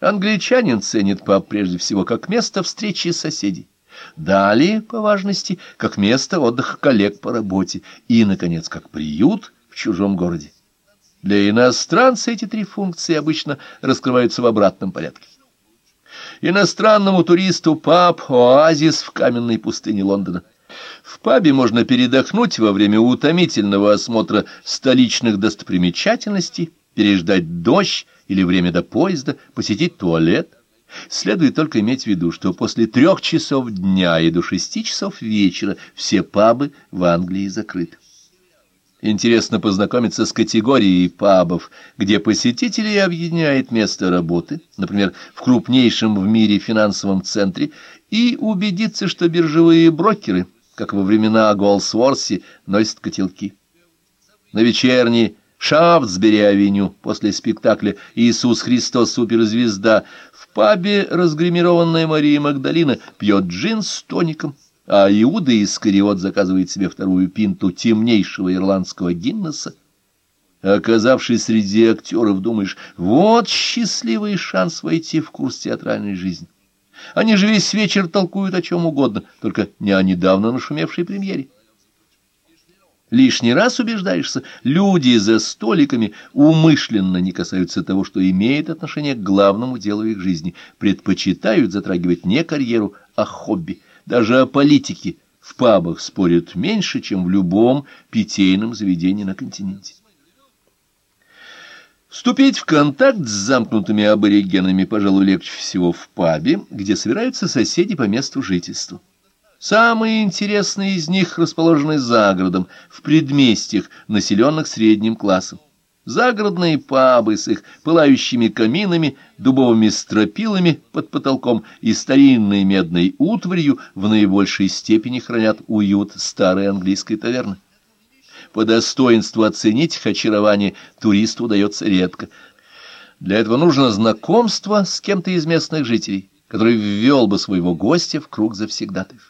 Англичанин ценит паб прежде всего как место встречи соседей. Далее, по важности, как место отдыха коллег по работе. И, наконец, как приют в чужом городе. Для иностранца эти три функции обычно раскрываются в обратном порядке. Иностранному туристу паб – оазис в каменной пустыне Лондона. В пабе можно передохнуть во время утомительного осмотра столичных достопримечательностей, переждать дождь или время до поезда, посетить туалет. Следует только иметь в виду, что после трех часов дня и до шести часов вечера все пабы в Англии закрыты. Интересно познакомиться с категорией пабов, где посетителей объединяет место работы, например, в крупнейшем в мире финансовом центре, и убедиться, что биржевые брокеры, как во времена Голсворси, носят котелки. На вечерней Шафтсбери-авеню после спектакля «Иисус Христос суперзвезда» в пабе разгримированная Мария Магдалина пьет джин с тоником а Иуда Искариот заказывает себе вторую пинту темнейшего ирландского Гиннесса. Оказавшись среди актеров, думаешь, вот счастливый шанс войти в курс театральной жизни. Они же весь вечер толкуют о чем угодно, только не о недавно нашумевшей премьере. Лишний раз убеждаешься, люди за столиками умышленно не касаются того, что имеет отношение к главному делу их жизни, предпочитают затрагивать не карьеру, а хобби – даже о политике в пабах спорят меньше, чем в любом питейном заведении на континенте. Вступить в контакт с замкнутыми аборигенами, пожалуй, легче всего в пабе, где собираются соседи по месту жительства. Самые интересные из них расположены за городом, в предместьях, населенных средним классом. Загородные пабы с их пылающими каминами, дубовыми стропилами под потолком и старинной медной утварью в наибольшей степени хранят уют старой английской таверны. По достоинству оценить их очарование туристу удается редко. Для этого нужно знакомство с кем-то из местных жителей, который ввел бы своего гостя в круг завсегдатаев.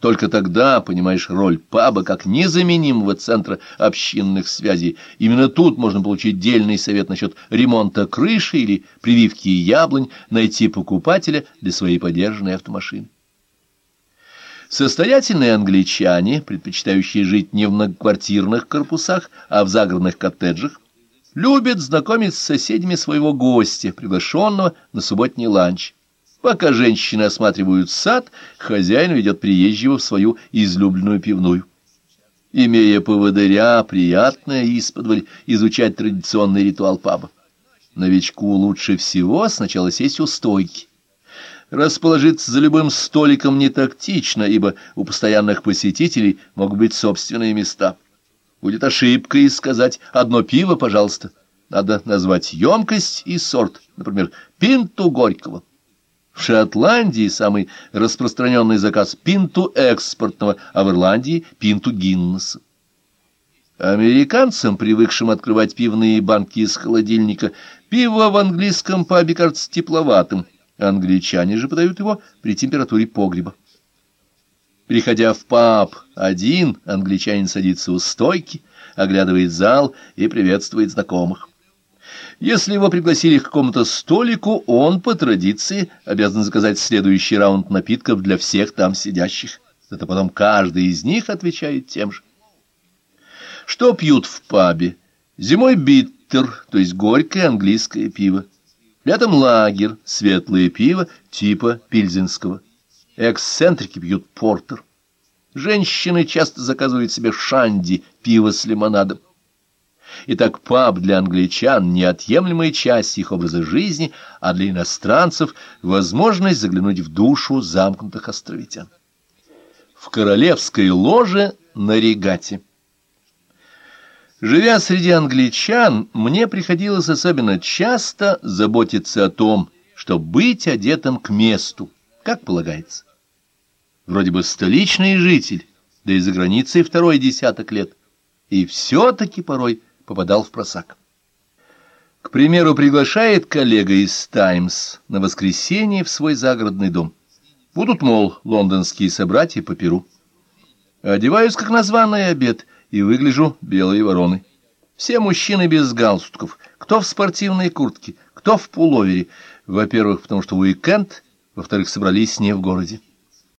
Только тогда понимаешь роль паба как незаменимого центра общинных связей. Именно тут можно получить дельный совет насчет ремонта крыши или прививки яблонь, найти покупателя для своей подержанной автомашины. Состоятельные англичане, предпочитающие жить не в многоквартирных корпусах, а в загородных коттеджах, любят знакомить с соседями своего гостя, приглашенного на субботний ланч. Пока женщины осматривают сад, хозяин ведет приезжего в свою излюбленную пивную. Имея поводыря, приятно исподволь изучать традиционный ритуал паба. Новичку лучше всего сначала сесть у стойки. Расположиться за любым столиком не тактично, ибо у постоянных посетителей могут быть собственные места. Будет ошибкой сказать «одно пиво, пожалуйста». Надо назвать емкость и сорт, например, пинту горького. В Шотландии самый распространенный заказ пинту экспортного, а в Ирландии пинту Гиннесса. Американцам, привыкшим открывать пивные банки из холодильника, пиво в английском пабе кажется тепловатым, англичане же подают его при температуре погреба. Приходя в паб один, англичанин садится у стойки, оглядывает зал и приветствует знакомых. Если его пригласили к какому-то столику, он, по традиции, обязан заказать следующий раунд напитков для всех там сидящих. Это потом каждый из них отвечает тем же. Что пьют в пабе? Зимой биттер, то есть горькое английское пиво. Летом лагер, светлое пиво типа пильзенского. Эксцентрики пьют портер. Женщины часто заказывают себе шанди, пиво с лимонадом. Итак, паб для англичан — неотъемлемая часть их образа жизни, а для иностранцев — возможность заглянуть в душу замкнутых островитян. В королевской ложе на регате. Живя среди англичан, мне приходилось особенно часто заботиться о том, что быть одетым к месту, как полагается. Вроде бы столичный житель, да и за границей второй десяток лет, и все-таки порой попадал в просак. К примеру, приглашает коллега из «Таймс» на воскресенье в свой загородный дом. Будут, мол, лондонские собратья по Перу. Одеваюсь, как на обед, и выгляжу белой вороной. Все мужчины без галстуков, кто в спортивной куртке, кто в пуловере. Во-первых, потому что уикенд, во-вторых, собрались не в городе.